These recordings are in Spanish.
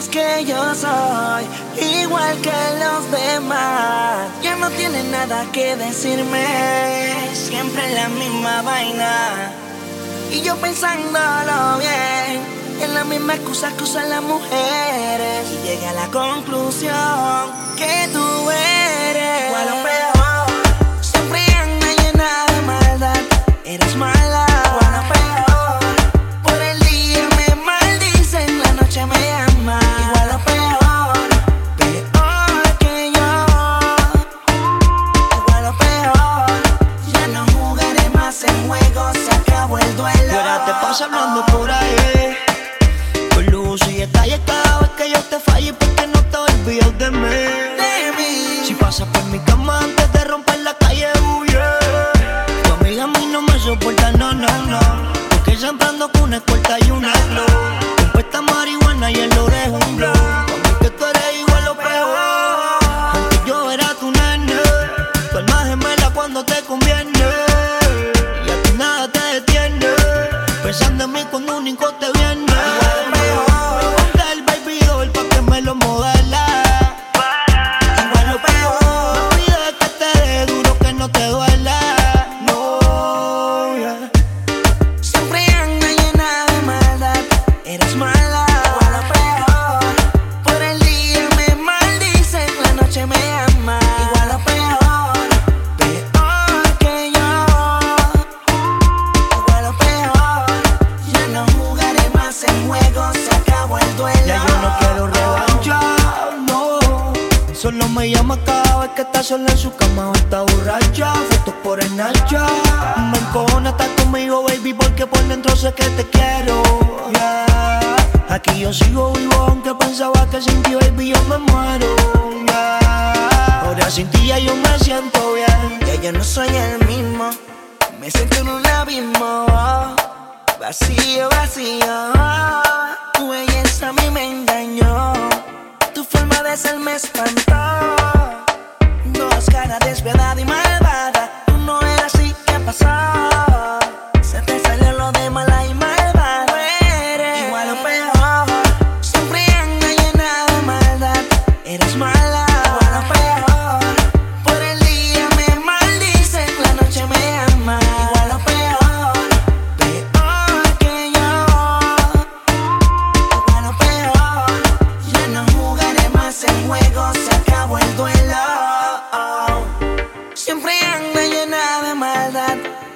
es que yo soy igual que los demás. Ya no tiene nada que decirme, siempre la misma vaina. Y yo pensándolo bien, en la misma excusa que usan las mujeres. Y llegué a la conclusión que tú eres pasa hablando por ahí. Con luz y detalles cada vez que yo te falle Porque no te olvidas de mí. De mí. Si pasas por mi cama antes de romper la calle, huye. Tu amiga a mí no me soporta, no, no, no. Porque siempre ando con una escolta y una glow Compuesta marihuana y el orejo un blow mí que tú eres igual o peor. Antes yo era tu nene. Tu alma gemela cuando te conviene no te duela. No, yeah. Siempre llena de maldad, eres mala. O peor. Por el día me maldicen, la noche me ama. Igual o peor, peor que yo. Igual o peor, ya no jugaré más en juego, se acabó el duelo. Me llama cada vez que está sola en su cama o está borracha. Fotos por el nacha. Me encojona estar conmigo, baby, porque por dentro sé que te quiero. Aquí yo sigo vivo, aunque pensaba que sin ti, baby, yo me muero. Ahora sin ti ya yo me siento bien. Ya yo no soy el mismo, me siento en un abismo, vacío, vacío. Tu belleza a mí me engañó, tu forma de ser me espantó. Dos caras despiadada y malvada,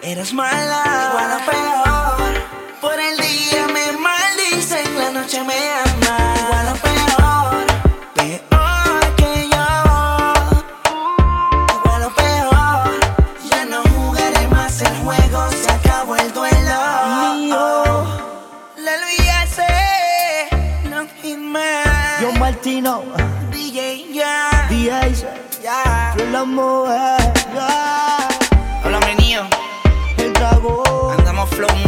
eres mala. Igual o peor, por el día me maldicen, la noche me ama. Igual o peor, peor que yo. Igual o peor, ya no jugaré más el juego, se acabó el duelo. Mío, La Luis no Hitman. John Martino, DJ, ya, D.A.S. ya. la mujer, yeah. flow